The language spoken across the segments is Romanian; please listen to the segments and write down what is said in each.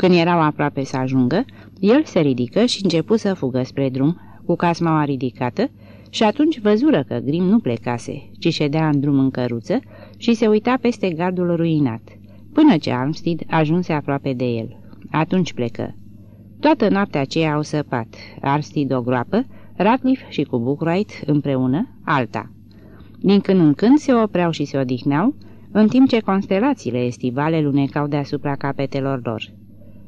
Când erau aproape să ajungă, el se ridică și începu să fugă spre drum, cu casmaua ridicată, și atunci văzură că Grim nu plecase, ci ședea în drum în căruță și se uita peste gardul ruinat, până ce Armstead ajunse aproape de el. Atunci plecă. Toată noaptea aceea au săpat, Armstead o groapă, Ratliff și cu Bookwright împreună, alta. Din când în când se opreau și se odihneau, în timp ce constelațiile estivale lunecau deasupra capetelor lor.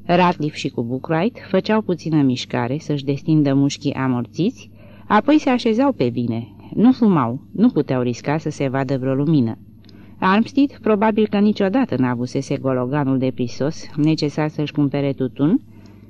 Ratliff și cu Bookwright făceau puțină mișcare să-și destindă mușchii amorțiți, apoi se așezau pe bine. Nu fumau, nu puteau risca să se vadă vreo lumină. Armstead probabil că niciodată n-avusese gologanul de prisos necesar să-și cumpere tutun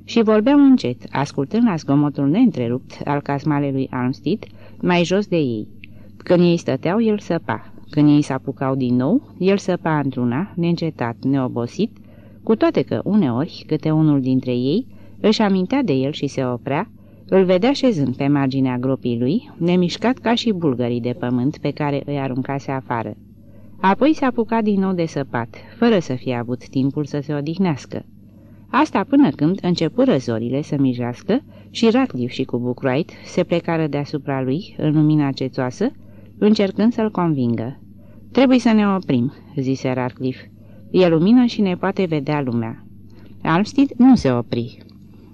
și vorbeau încet, ascultând la zgomotul neîntrerupt al casmalelui Armstead, mai jos de ei. Când ei stăteau, el săpa. Când ei s-apucau din nou, el săpa într-una, neîncetat, neobosit, cu toate că uneori, câte unul dintre ei, își amintea de el și se oprea, îl vedea șezând pe marginea gropii lui, nemișcat ca și bulgării de pământ pe care îi aruncase afară. Apoi se apuca din nou de săpat, fără să fie avut timpul să se odihnească. Asta până când începură zorile să mijească și Ratliff și cu Bucruait se plecară deasupra lui în lumina cețoasă, încercând să-l convingă. Trebuie să ne oprim," zise Ratliff. E lumină și ne poate vedea lumea." Almstead nu se opri.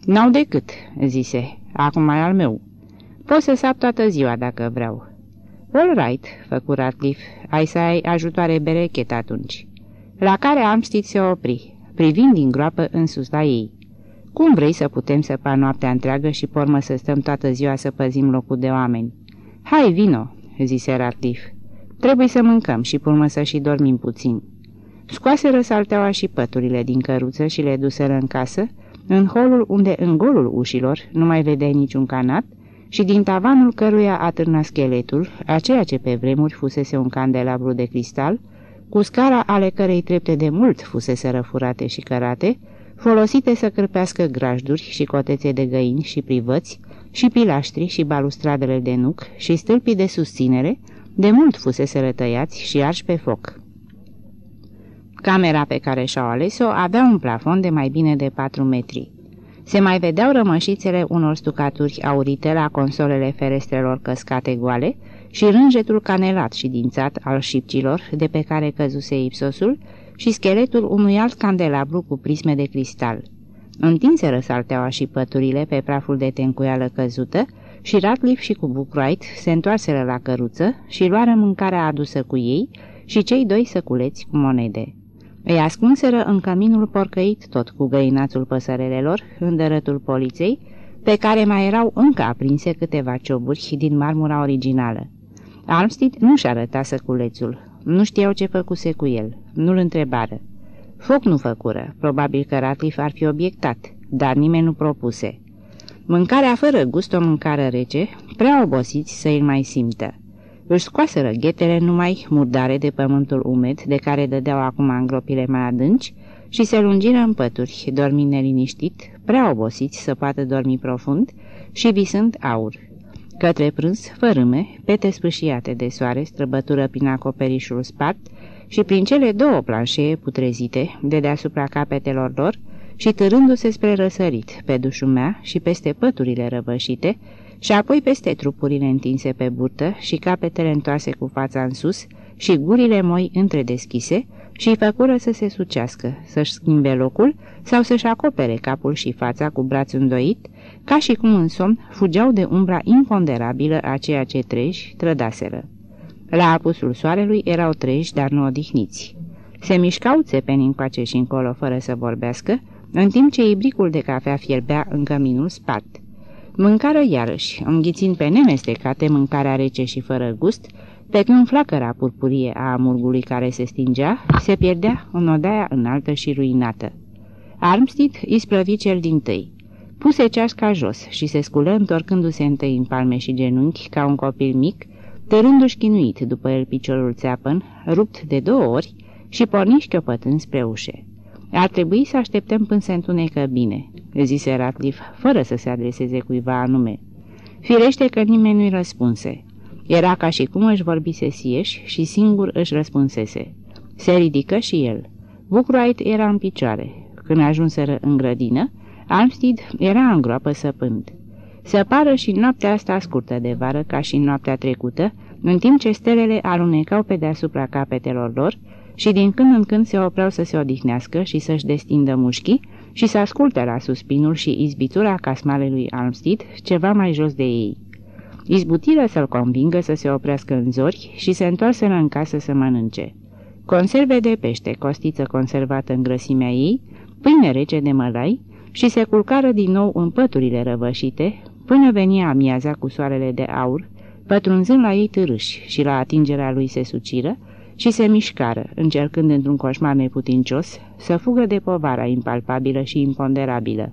N-au decât," zise, acum mai al meu. Pot să sap toată ziua dacă vreau." All right," făcu Ratliff, ai să ai ajutoare berechet atunci." La care Amstead se opri, privind din groapă în sus la ei. Cum vrei să putem săpa noaptea întreagă și pormă să stăm toată ziua să păzim locul de oameni?" Hai, vino," zise Ratliff. Trebuie să mâncăm și pormă să și dormim puțin." Scoaseră salteaua și păturile din căruță și le duseră în casă, în holul unde în golul ușilor nu mai vedeai niciun canat și din tavanul căruia atârna scheletul, aceea ce pe vremuri fusese un candelabru de cristal, cu scara ale cărei trepte de mult fusese răfurate și cărate, folosite să cârpească grajduri și cotețe de găini și privăți, și pilaștri și balustradele de nuc și stâlpii de susținere, de mult fusese rătăiați și arși pe foc. Camera pe care și-au ales-o avea un plafon de mai bine de 4 metri. Se mai vedeau rămășițele unor stucaturi aurite la consolele ferestrelor căscate goale și rânjetul canelat și dințat al șipcilor de pe care căzuse ipsosul și scheletul unui alt candelabru cu prisme de cristal. Întinse salteaua și păturile pe praful de tencuială căzută și Ratliff și cu Bucroait se întoarseră la căruță și luară mâncarea adusă cu ei și cei doi săculeți cu monede. Îi ascunseră în căminul porcăit tot cu găinațul păsărelelor, în dărătul poliței, pe care mai erau încă aprinse câteva cioburi din marmura originală. Armstead nu-și arăta săculețul, nu știau ce făcuse cu el, nu-l întrebară. Foc nu făcură, probabil că Ratliff ar fi obiectat, dar nimeni nu propuse. Mâncarea fără gust o mâncare rece, prea obosiți să îl mai simtă. Își scoaseră ghetele numai murdare de pământul umed de care dădeau acum îngropile mai adânci și se lungiră în pături, dormind neliniștit, prea obosiți să poată dormi profund și visând aur. Către prânz, fărâme, pete spâșiate de soare străbătură prin acoperișul spart și prin cele două planșee putrezite de deasupra capetelor lor și târându-se spre răsărit pe dușumea și peste păturile răvășite, și apoi peste trupurile întinse pe burtă și capetele întoarse cu fața în sus și gurile moi întredeschise și îi făcură să se sucească, să-și schimbe locul sau să-și acopere capul și fața cu brațul îndoit, ca și cum în somn fugeau de umbra imponderabilă a ceea ce treji trădaseră. La apusul soarelui erau treji, dar nu odihniți. Se mișcau țepeni încoace și încolo fără să vorbească, în timp ce ibricul de cafea fierbea în căminul spart. Mâncară iarăși, înghițind pe nemestecate mâncarea rece și fără gust, pe când flacăra purpurie a amurgului care se stingea, se pierdea în odaia înaltă și ruinată. Armstead isprăvi cel din tâi. Puse ceașca jos și se sculă întorcându-se întâi în palme și genunchi ca un copil mic, tărându-și chinuit după el piciorul țeapăn, rupt de două ori, și porni șchiopătând spre ușe. Ar trebui să așteptăm până se întunecă bine, zise Ratliff, fără să se adreseze cuiva anume. Firește că nimeni nu-i răspunse. Era ca și cum își vorbise sieși și singur își răspunsese. Se ridică și el. Bucruait era în picioare. Când ajunseră în grădină, Armstead era în groapă săpând. Să pară și noaptea asta scurtă de vară, ca și noaptea trecută, în timp ce stelele alunecau pe deasupra capetelor lor și din când în când se opreau să se odihnească și să-și destindă mușchii și să asculte la suspinul și izbitura casmalelui Almstead ceva mai jos de ei. Izbutiră să-l convingă să se oprească în zori și se întoarseră în casă să mănânce. Conserve de pește, costiță conservată în grăsimea ei, pâine rece de mălai și se culcară din nou în păturile răvășite, până venia amiaza cu soarele de aur, pătrunzând la ei târâși și la atingerea lui se suciră și se mișcară, încercând într-un coșmar neputincios să fugă de povara impalpabilă și imponderabilă.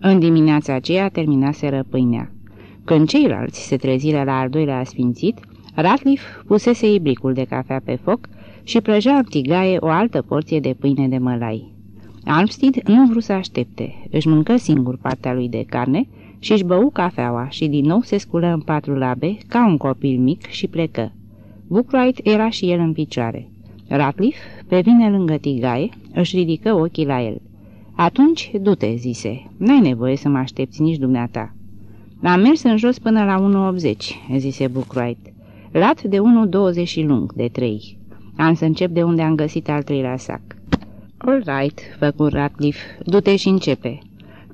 În dimineața aceea terminaseră pâinea. Când ceilalți se treziră la al doilea asfințit, Ratliff pusese ibricul de cafea pe foc și prăjea în tigaie o altă porție de pâine de mălai. Armstead nu vrut să aștepte, își mâncă singur partea lui de carne și își bău cafeaua și din nou se sculă în patru labe ca un copil mic și plecă. Bookwright era și el în picioare. Ratliff, pe vine lângă tigaie, își ridică ochii la el. Atunci, du-te," zise, n-ai nevoie să mă aștepți nici dumneata." Am mers în jos până la 1,80," zise Bookwright. Lat de 1,20 și lung, de 3. Am să încep de unde am găsit al treilea sac. All right, făcu Ratliff, du-te și începe.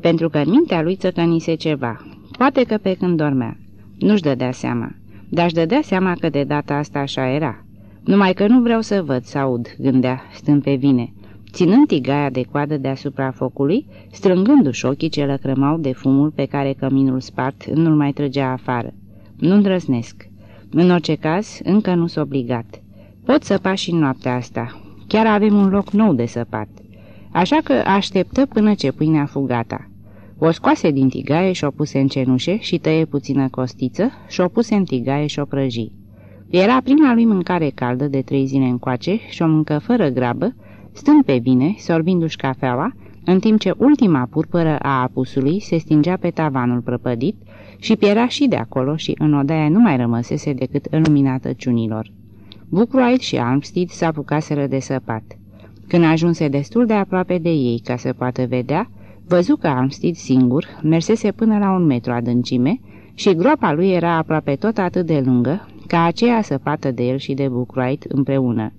Pentru că în mintea lui țăcănise ceva. Poate că pe când dormea. Nu-și dădea seama. Dar își dădea seama că de data asta așa era. Numai că nu vreau să văd, să aud, gândea, stând pe vine, ținând tigaia de coadă deasupra focului, strângându-și ochii ce lăcrămau de fumul pe care căminul spart nu-l mai trăgea afară. Nu îndrăznesc. În orice caz, încă nu s obligat. Pot săpa și noaptea asta. Chiar avem un loc nou de săpat. Așa că așteptă până ce pâinea fu gata. O scoase din tigaie și o puse în cenușe și tăie puțină costiță și o puse în tigaie și o prăji. Era prima lui mâncare caldă de trei zile încoace și o mâncă fără grabă, stând pe vine, sorbindu-și cafeaua, în timp ce ultima purpără a apusului se stingea pe tavanul prăpădit și piera și de acolo și în odaia nu mai rămăsese decât iluminată ciunilor. Bucruait și Armstead s-apucaseră de săpat. Când ajunse destul de aproape de ei ca să poată vedea, văzu că Armstead singur mersese până la un metru adâncime și groapa lui era aproape tot atât de lungă ca aceea săpată de el și de Bucruait împreună.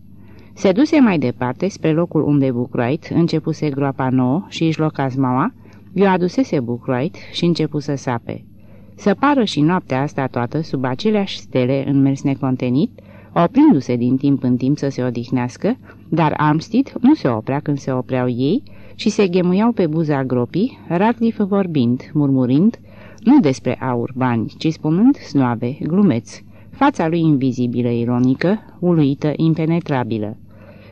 Se duse mai departe spre locul unde Bucruait începuse groapa nouă și își loca zmaua, i-o adusese Bucruait și începu să sape. Să pară și noaptea asta toată sub aceleași stele în mers necontenit, oprindu-se din timp în timp să se odihnească, dar Armstead nu se oprea când se opreau ei și se ghemuiau pe buza gropii, Radcliffe vorbind, murmurind, nu despre aur, bani, ci spunând snoave, glumeți, fața lui invizibilă, ironică, uluită, impenetrabilă.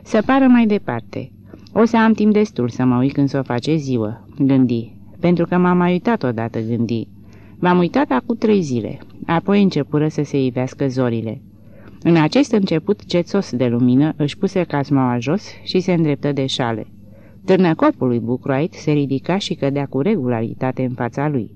Să pară mai departe. O să am timp destul să mă uit când s-o face ziua, gândi, pentru că m-am mai uitat odată, gândi. M-am uitat acum trei zile, apoi începură să se ivească zorile. În acest început cețos de lumină își puse casmaua jos și se îndreptă de șale. Târnăcopul lui Bucroait se ridica și cădea cu regularitate în fața lui.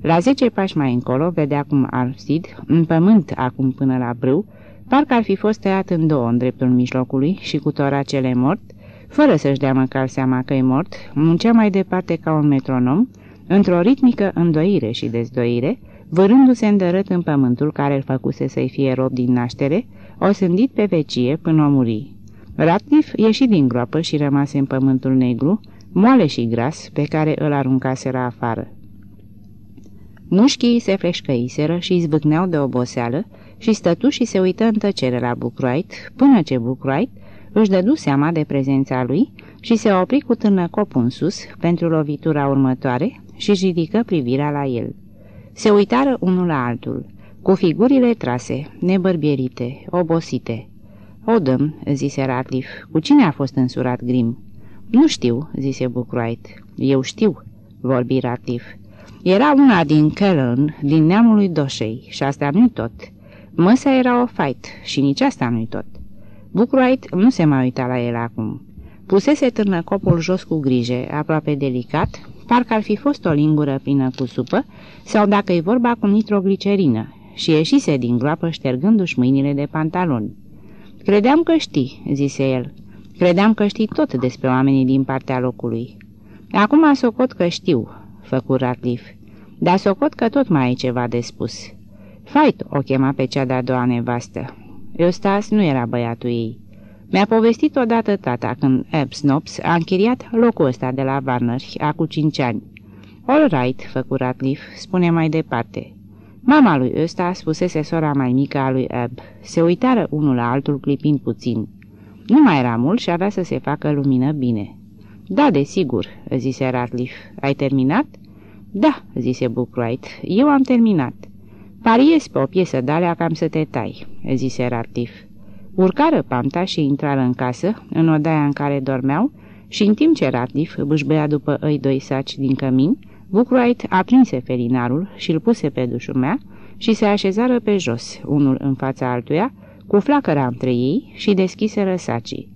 La zece pași mai încolo vedea cum Armstead, în pământ acum până la brâu, parcă ar fi fost tăiat în două în dreptul mijlocului și cu toracele mort, fără să-și dea măcar seama că e mort, muncea mai departe ca un metronom, într-o ritmică îndoire și dezdoire, vărându-se îndărât în pământul care îl făcuse să-i fie rob din naștere, o sândit pe vecie până o muri. Ratliff ieși din groapă și rămase în pământul negru, moale și gras, pe care îl aruncaseră afară. Mușchii se fleșcăiseră și izbâcneau de oboseală și stătu și se uită în tăcere la Bucroait, până ce Bucroait își dădu seama de prezența lui și se opri cu târnăcopul în sus pentru lovitura următoare și ridică privirea la el. Se uitară unul la altul, cu figurile trase, nebărbierite, obosite. O dăm, zise Ratliff, cu cine a fost însurat Grim? Nu știu, zise Bucroait. Eu știu, vorbi Ratliff. Era una din Kellen, din neamul lui Doșei, și asta nu-i tot. Măsa era o fight și nici asta nu-i tot. Bucroait nu se mai uita la el acum. Pusese târnăcopul jos cu grijă, aproape delicat, parcă ar fi fost o lingură plină cu supă, sau dacă e vorba cu nitroglicerină, și ieșise din groapă ștergându-și mâinile de pantaloni. Credeam că știi," zise el. Credeam că știi tot despre oamenii din partea locului. Acum socot că știu, făcu Ratliff, dar socot că tot mai ai ceva de spus. Fait o chema pe cea de-a doua nevastă. Eustace nu era băiatul ei. Mi-a povestit odată tata când Ebb Snops a închiriat locul ăsta de la Warner acum cinci ani. All right, făcu Ratliff, spune mai departe. Mama lui ăsta spusese sora mai mică a lui Ebb. Se uitară unul la altul clipind puțin. Nu mai era mult și avea să se facă lumină bine. Da, desigur, zise Ratliff. Ai terminat? Da, zise Bookwright. Eu am terminat. Pariez pe o piesă de alea cam să te tai, zise Ratliff. Urcară panta și intrară în casă, în odaia în care dormeau, și în timp ce Ratliff bâșbăia după îi doi saci din cămin, Bookwright aprinse felinarul și îl puse pe dușumea și se așezară pe jos, unul în fața altuia, cu flacăra între ei și deschise răsacii.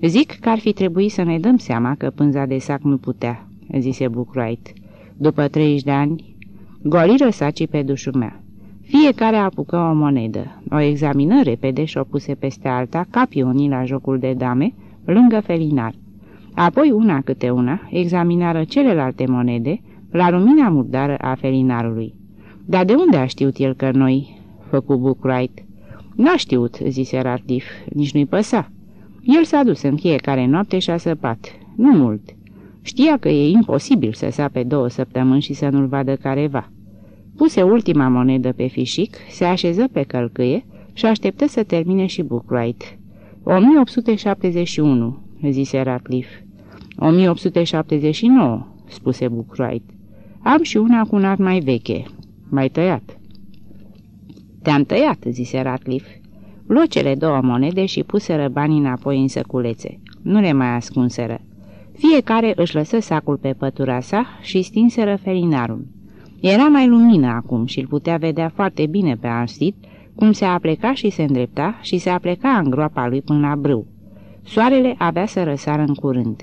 Zic că ar fi trebuit să ne dăm seama că pânza de sac nu putea, zise Bookwright. După 30 de ani, goli răsacii pe dușumea. Fiecare apucă o monedă, o examină repede și o puse peste alta, ca pionii la jocul de dame, lângă felinar. Apoi, una câte una, examinară celelalte monede, la lumina murdară a felinarului. Dar de unde a știut el că noi?" făcu Bookwright. N-a știut," zise Rardif, nici nu-i păsa. El s-a dus în fiecare noapte și a săpat. Nu mult. Știa că e imposibil să sape două săptămâni și să nu-l vadă careva. Puse ultima monedă pe fișic, se așeză pe călcâie și așteptă să termine și Bookwright. 1871, zise Ratcliffe. 1879, spuse Bookwright. Am și una cu un art mai veche. Mai tăiat. Te-am tăiat, zise Ratcliffe. Luă cele două monede și puseră banii înapoi în săculețe. Nu le mai ascunseră. Fiecare își lăsă sacul pe pătura sa și stinseră felinarul. Era mai lumină acum și îl putea vedea foarte bine pe Arsid, cum se apleca și se îndrepta și se apleca în groapa lui până la brâu. Soarele avea să răsară în curând.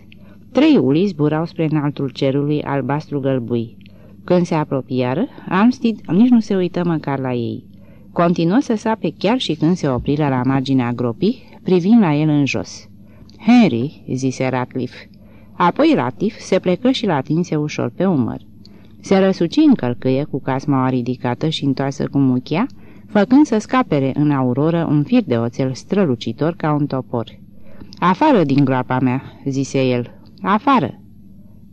Trei uli zburau spre înaltul cerului albastru gălbui. Când se apropiară, Armstead nici nu se uită măcar la ei. Continuă să sape chiar și când se opriră la marginea gropii, privind la el în jos. Henry, zise Ratcliffe. Apoi Ratif se plecă și l atinse ușor pe umăr. Se răsuci în călcâie cu casmaua ridicată și întoarsă cu muchia, făcând să scapere în auroră un fir de oțel strălucitor ca un topor. Afară din groapa mea," zise el. Afară!"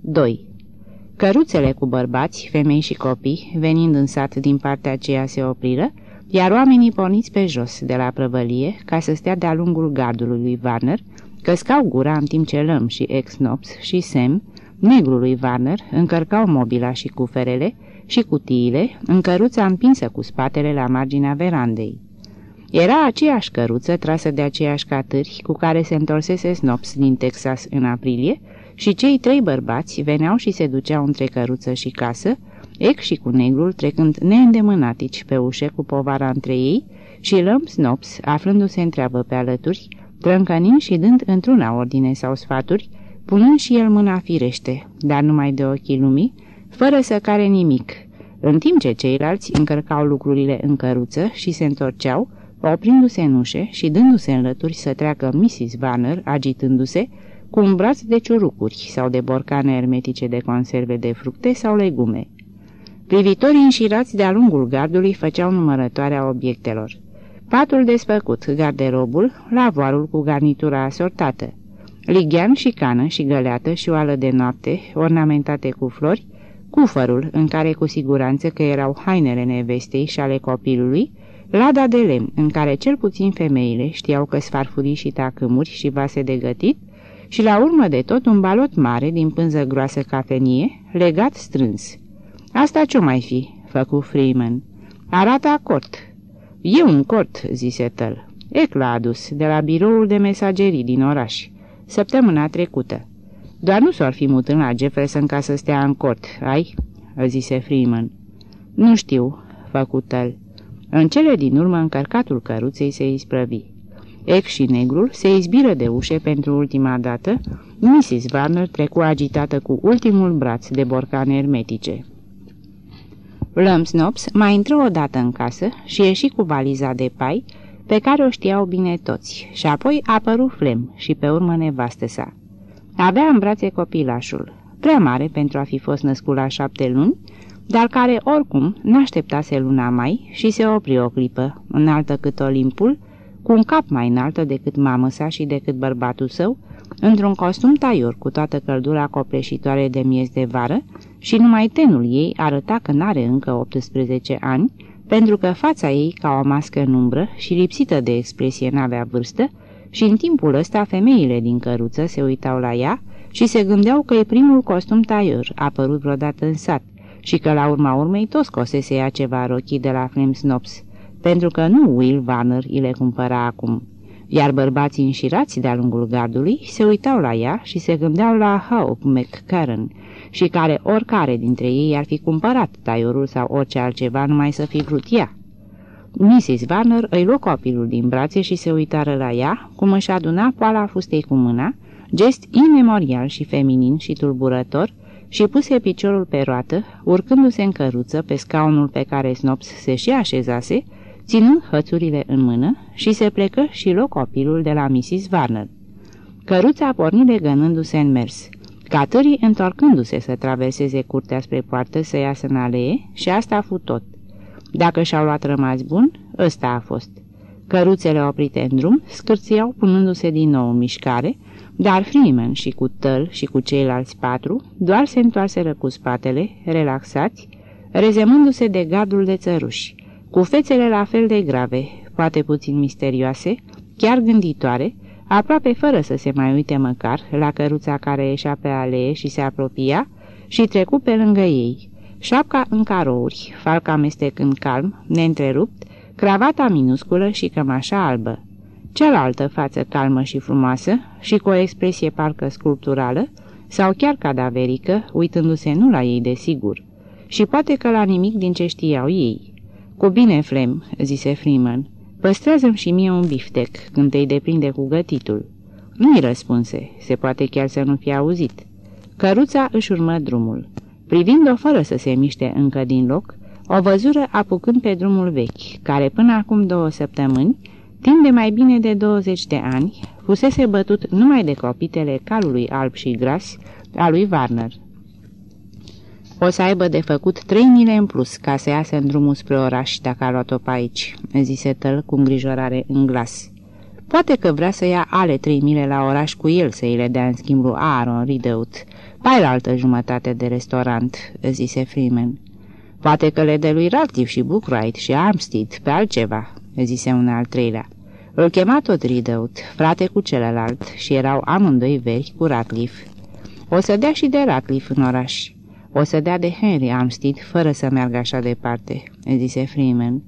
2. Căruțele cu bărbați, femei și copii, venind în sat din partea aceea se opriră, iar oamenii porniți pe jos de la prăvălie ca să stea de-a lungul gardului lui Warner, căscau gura în timp ce Lăm și Exnops și Sem, negrul lui Warner, încărcau mobila și cuferele și cutiile în căruța împinsă cu spatele la marginea verandei. Era aceeași căruță trasă de aceiași catâri cu care se întorsese Snops din Texas în aprilie și cei trei bărbați veneau și se duceau între căruță și casă, Ec și cu negrul trecând neîndemânatici pe ușe cu povara între ei și Lăm Snops, aflându-se întreabă pe alături, trâncănind și dând într-una ordine sau sfaturi, punând și el mâna firește, dar numai de ochii lumii, fără să care nimic, în timp ce ceilalți încărcau lucrurile în căruță și se întorceau, oprindu-se în ușe și dându-se în lături să treacă Mrs. Vanner, agitându-se, cu un braț de ciurucuri sau de borcane hermetice de conserve de fructe sau legume. Privitorii înșirați de-a lungul gardului făceau numărătoarea obiectelor. Patul desfăcut, garderobul, lavoarul cu garnitura asortată, lighean și cană și găleată și oală de noapte, ornamentate cu flori, cufărul, în care cu siguranță că erau hainele nevestei și ale copilului, lada de lemn, în care cel puțin femeile știau că sfarfurii și tacâmuri și vase de gătit, și la urmă de tot un balot mare din pânză groasă cafenie, legat strâns. Asta ce mai fi?" făcu Freeman. Arată acord." E un cort," zise Tăl. Ec l-a adus, de la biroul de mesagerii din oraș, săptămâna trecută. Doar nu s-ar fi mutând la Jefferson ca să stea în cort, ai?" zise Freeman. Nu știu," făcu Tăl. În cele din urmă încărcatul căruței se isprăvi. Ec și negrul se izbiră de ușe pentru ultima dată, Mrs. Warner trecu agitată cu ultimul braț de borcane hermetice. Snops mai intră odată în casă și ieși cu valiza de pai, pe care o știau bine toți, și apoi a apărut Flem și pe urmă nevastă sa. Avea în brațe copilașul, prea mare pentru a fi fost născut la șapte luni, dar care oricum n-așteptase luna mai și se opri o clipă, înaltă cât Olimpul, cu un cap mai înaltă decât mamă sa și decât bărbatul său, într-un costum taior cu toată căldura copleșitoare de miez de vară și numai tenul ei arăta că n-are încă 18 ani, pentru că fața ei, ca o mască în umbră și lipsită de expresie, n-avea vârstă, și în timpul ăsta femeile din căruță se uitau la ea și se gândeau că e primul costum taior apărut vreodată în sat și că la urma urmei tot scosese ea ceva rochii de la Flem Snops, pentru că nu Will Warner îi le cumpăra acum. Iar bărbații înșirați de-a lungul gardului se uitau la ea și se gândeau la Hope McCarran, și care oricare dintre ei ar fi cumpărat taiorul sau orice altceva numai să fi vrut ea. Mrs. Warner îi luă copilul din brațe și se uitară la ea, cum își aduna poala fustei cu mâna, gest imemorial și feminin și tulburător, și puse piciorul pe roată, urcându-se în căruță pe scaunul pe care Snops se și așezase, ținând hățurile în mână și se plecă și luă copilul de la Mrs. Warner. Căruța porni legănându-se în mers. Catării întorcându-se să traverseze curtea spre poartă să iasă în alee și asta a fost tot. Dacă și-au luat rămas bun, ăsta a fost. Căruțele oprite în drum scârțiau punându-se din nou în mișcare, dar Freeman și cu Tăl și cu ceilalți patru doar se întoarseră cu spatele, relaxați, rezemându-se de gardul de țăruși, cu fețele la fel de grave, poate puțin misterioase, chiar gânditoare, aproape fără să se mai uite măcar la căruța care ieșea pe alee și se apropia și trecu pe lângă ei. Șapca în carouri, falca amestecând calm, neîntrerupt, cravata minusculă și cămașa albă. Cealaltă față calmă și frumoasă și cu o expresie parcă sculpturală sau chiar cadaverică, uitându-se nu la ei desigur. Și poate că la nimic din ce știau ei. Cu bine, Flem," zise Freeman. Păstrează-mi și mie un biftec când te-i deprinde cu gătitul." Nu-i răspunse, se poate chiar să nu fie auzit. Căruța își urmă drumul. Privind-o fără să se miște încă din loc, o văzură apucând pe drumul vechi, care până acum două săptămâni, timp de mai bine de 20 de ani, fusese bătut numai de copitele calului alb și gras a lui Warner. O să aibă de făcut trei mile în plus ca să iasă în drumul spre oraș dacă a luat-o pe aici, zise Tăl cu îngrijorare în glas. Poate că vrea să ia ale trei mile la oraș cu el să îi le dea în schimb lui Aaron Rideout, pai la altă jumătate de restaurant, zise Freeman. Poate că le dă lui Ratcliffe și Bookwright și Armstead pe altceva, zise un al treilea. Îl chema tot Rideout, frate cu celălalt, și erau amândoi vechi cu Ratcliffe. O să dea și de Ratcliffe în oraș. O să dea de Henry Armstead fără să meargă așa departe, zise Freeman.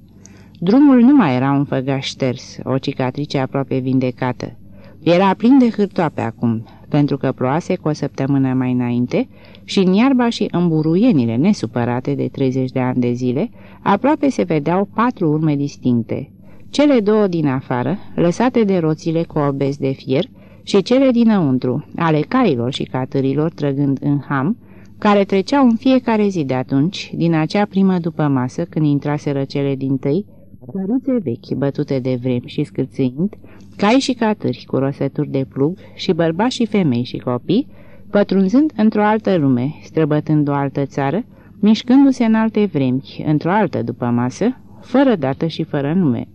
Drumul nu mai era un făgaș șters, o cicatrice aproape vindecată. Era plin de hârtoape acum, pentru că ploase cu o săptămână mai înainte și în iarba și în buruienile nesupărate de 30 de ani de zile, aproape se vedeau patru urme distincte. Cele două din afară, lăsate de roțile cu obez de fier, și cele dinăuntru, ale cailor și catărilor trăgând în ham, care treceau în fiecare zi de atunci, din acea primă după masă, când intraseră cele din tăi, căruțe vechi, bătute de vrem și scârțâind, cai și catârși cu rosături de plug și bărbați și femei și copii, pătrunzând într-o altă lume, străbătând o altă țară, mișcându-se în alte vremi, într-o altă după masă, fără dată și fără nume.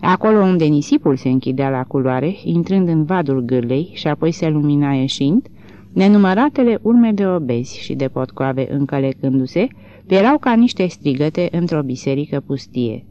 Acolo unde nisipul se închidea la culoare, intrând în vadul gârlei și apoi se lumina ieșind, nenumăratele urme de obezi și de potcoave încălecându-se, erau ca niște strigăte într-o biserică pustie.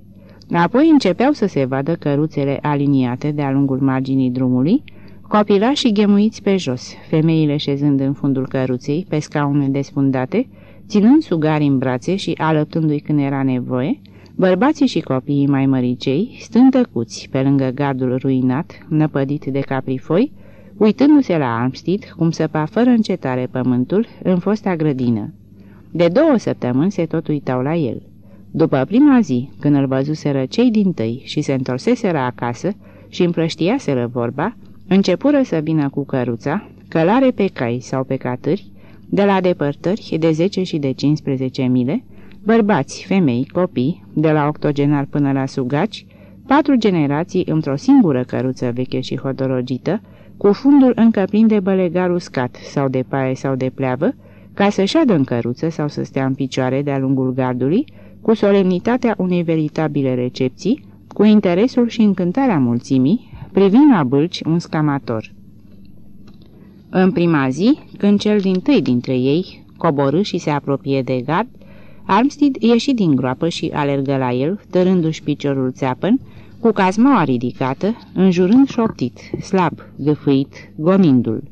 Apoi începeau să se vadă căruțele aliniate de-a lungul marginii drumului, copilașii ghemuiți pe jos, femeile șezând în fundul căruței, pe scaune despundate, ținând sugari în brațe și alăptându-i când era nevoie, bărbații și copiii mai măricei, stând tăcuți pe lângă gardul ruinat, năpădit de caprifoi, uitându-se la Armstead cum săpa fără încetare pământul în fosta grădină. De două săptămâni se tot uitau la el. După prima zi, când îl văzuseră cei din tăi și se întorseseră acasă și împrăștiaseră vorba, începură să vină cu căruța, călare pe cai sau pe catâri, de la depărtări de 10 și de 15 mile, bărbați, femei, copii, de la octogenar până la sugaci, Patru generații într-o singură căruță veche și hodorogită, cu fundul încă plin de bălegar uscat sau de paie sau de pleavă, ca să șadă în căruță sau să stea în picioare de-a lungul gardului, cu solemnitatea unei veritabile recepții, cu interesul și încântarea mulțimii, privind la bâlci un scamator. În prima zi, când cel din tâi dintre ei coborâ și se apropie de gard, Armstead ieși din groapă și alergă la el, tărându-și piciorul țeapăn, cu cazmaua ridicată, înjurând șoptit, slab, gâfâit, gonindu-l.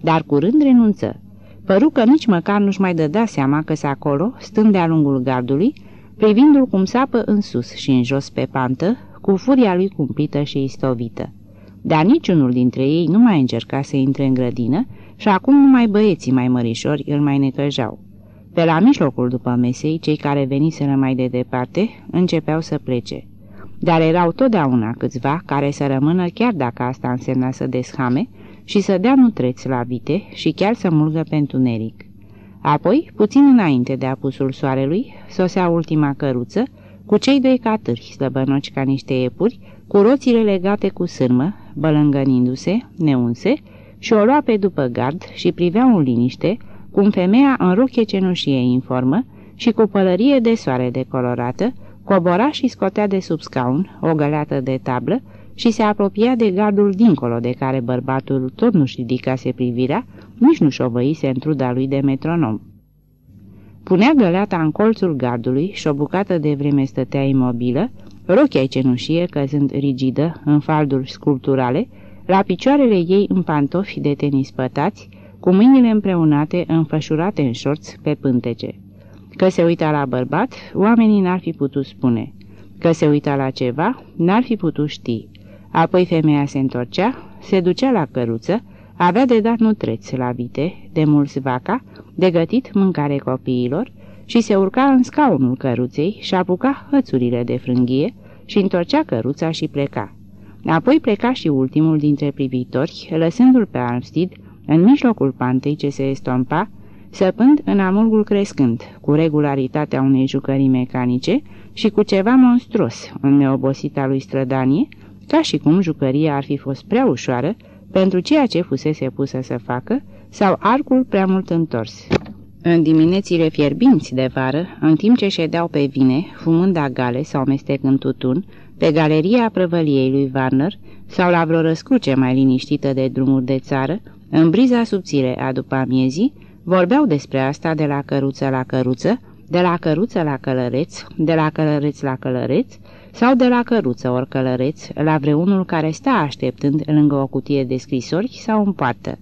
Dar curând renunță. Păru că nici măcar nu-și mai dădea seama că s acolo, stând de-a lungul gardului, privindu-l cum sapă în sus și în jos pe pantă, cu furia lui cumplită și istovită. Dar niciunul dintre ei nu mai încerca să intre în grădină și acum numai băieții mai mărișori îl mai necăjau. Pe la mijlocul după mesei, cei care veniseră mai de departe începeau să plece. Dar erau totdeauna câțiva care să rămână chiar dacă asta însemna să deschame și să dea nutreți la vite și chiar să mulgă pe întuneric. Apoi, puțin înainte de apusul soarelui, sosea ultima căruță, cu cei doi catâri, slăbănoci ca niște iepuri, cu roțile legate cu sârmă, bălângănindu-se, neunse, și o lua pe după gard și privea în liniște, cum femeia în rochie cenușie informă și cu pălărie de soare decolorată, cobora și scotea de sub scaun o găleată de tablă și se apropia de gardul dincolo de care bărbatul tot nu-și ridicase privirea, nici nu șovăise în truda lui de metronom. Punea găleata în colțul gardului și o bucată de vreme stătea imobilă, rochia cenușie căzând rigidă în falduri sculpturale, la picioarele ei în pantofi de tenis pătați, cu mâinile împreunate, înfășurate în șorți pe pântece. Că se uita la bărbat, oamenii n-ar fi putut spune. Că se uita la ceva, n-ar fi putut ști. Apoi femeia se întorcea, se ducea la căruță, avea de dat nutreți la vite, de mulți vaca, de gătit mâncare copiilor și se urca în scaunul căruței și apuca hățurile de frânghie și întorcea căruța și pleca. Apoi pleca și ultimul dintre privitori, lăsându-l pe Armstead în mijlocul pantei ce se estompa, săpând în amurgul crescând, cu regularitatea unei jucării mecanice și cu ceva monstruos în neobosita lui strădanie, ca și cum jucăria ar fi fost prea ușoară pentru ceea ce fusese pusă să facă, sau arcul prea mult întors. În diminețile fierbinți de vară, în timp ce ședeau pe vine, fumând agale sau mestecând tutun, pe galeria prăvăliei lui Warner sau la vreo răscruce mai liniștită de drumuri de țară, în briza subțire a după amiezii, vorbeau despre asta de la căruță la căruță, de la căruță la călăreț, de la călăreț la călăreț, sau de la căruță ori călăreț la vreunul care sta așteptând lângă o cutie de scrisori sau în poartă.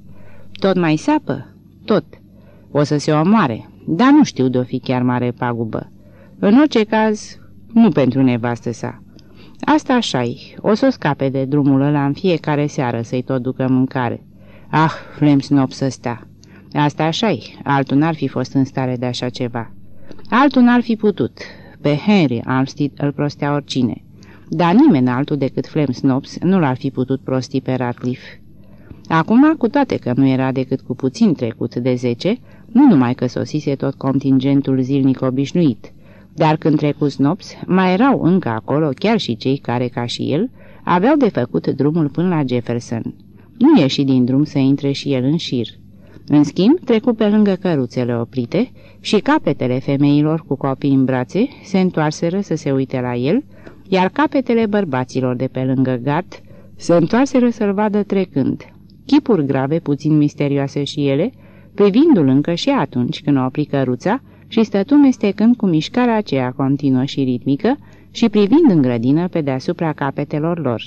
Tot mai sapă? Tot. O să se omoare, dar nu știu de-o fi chiar mare pagubă. În orice caz, nu pentru nevastă sa. Asta așa -i. o să scape de drumul ăla în fiecare seară să-i tot ducă mâncare. Ah, Flemsnop să stea. Asta așa -i. altul n-ar fi fost în stare de așa ceva. Altul n-ar fi putut. Pe Henry Armstead îl prostea oricine. Dar nimeni altul decât Flem Snops nu l-ar fi putut prosti pe Ratcliffe. Acum, cu toate că nu era decât cu puțin trecut de zece, nu numai că sosise tot contingentul zilnic obișnuit, dar când trecu Snops, mai erau încă acolo chiar și cei care, ca și el, aveau de făcut drumul până la Jefferson. Nu ieși din drum să intre și el în șir. În schimb, trecu pe lângă căruțele oprite și capetele femeilor cu copii în brațe se întoarseră să se uite la el, iar capetele bărbaților de pe lângă gard se întoarseră să-l vadă trecând. Chipuri grave, puțin misterioase și ele, privindu-l încă și atunci când opri căruța și stătu mestecând cu mișcarea aceea continuă și ritmică și privind în grădină pe deasupra capetelor lor.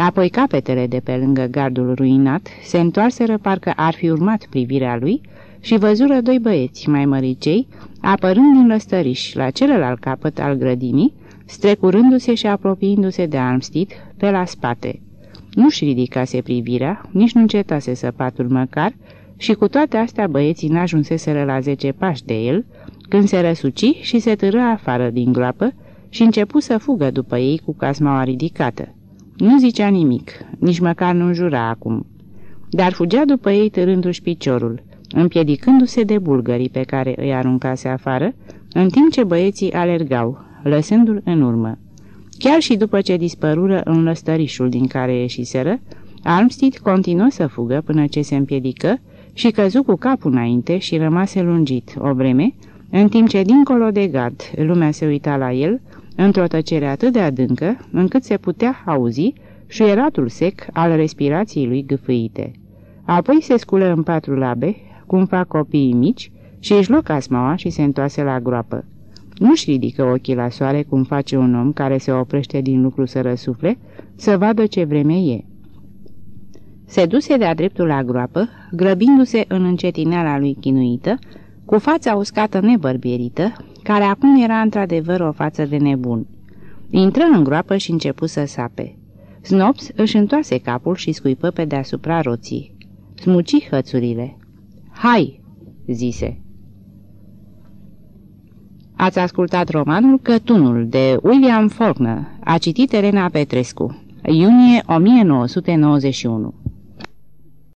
Apoi capetele de pe lângă gardul ruinat se întoarseră parcă ar fi urmat privirea lui și văzură doi băieți mai măricei, apărând din lăstăriș la celălalt capăt al grădinii, strecurându-se și apropiindu-se de Armstead pe la spate. Nu-și ridicase privirea, nici nu încetase săpatul măcar, și cu toate astea băieții n-ajunseseră la zece pași de el, când se răsuci și se târă afară din groapă și începu să fugă după ei cu casmaua ridicată. Nu zicea nimic, nici măcar nu jura acum, dar fugea după ei târându-și piciorul, împiedicându-se de bulgării pe care îi aruncase afară, în timp ce băieții alergau, lăsându-l în urmă. Chiar și după ce dispărură în lăstărișul din care ieșiseră, Armstead continuă să fugă până ce se împiedică și căzu cu capul înainte și rămase lungit o vreme, în timp ce dincolo de gard lumea se uita la el, într-o tăcere atât de adâncă, încât se putea auzi șuieratul sec al respirației lui gâfâite. Apoi se sculă în patru labe, cum fac copiii mici, și își luă casmaua și se întoarse la groapă. Nu-și ridică ochii la soare cum face un om care se oprește din lucru să răsufle, să vadă ce vreme e. Se duse de-a dreptul la groapă, grăbindu-se în încetineala lui chinuită, cu fața uscată nebărbierită, care acum era într-adevăr o față de nebun. Intră în groapă și începu să sape. Snops își întoarse capul și scuipă pe deasupra roții. Smuci hățurile. Hai!" zise. Ați ascultat romanul Cătunul de William Faulkner. A citit Elena Petrescu. Iunie 1991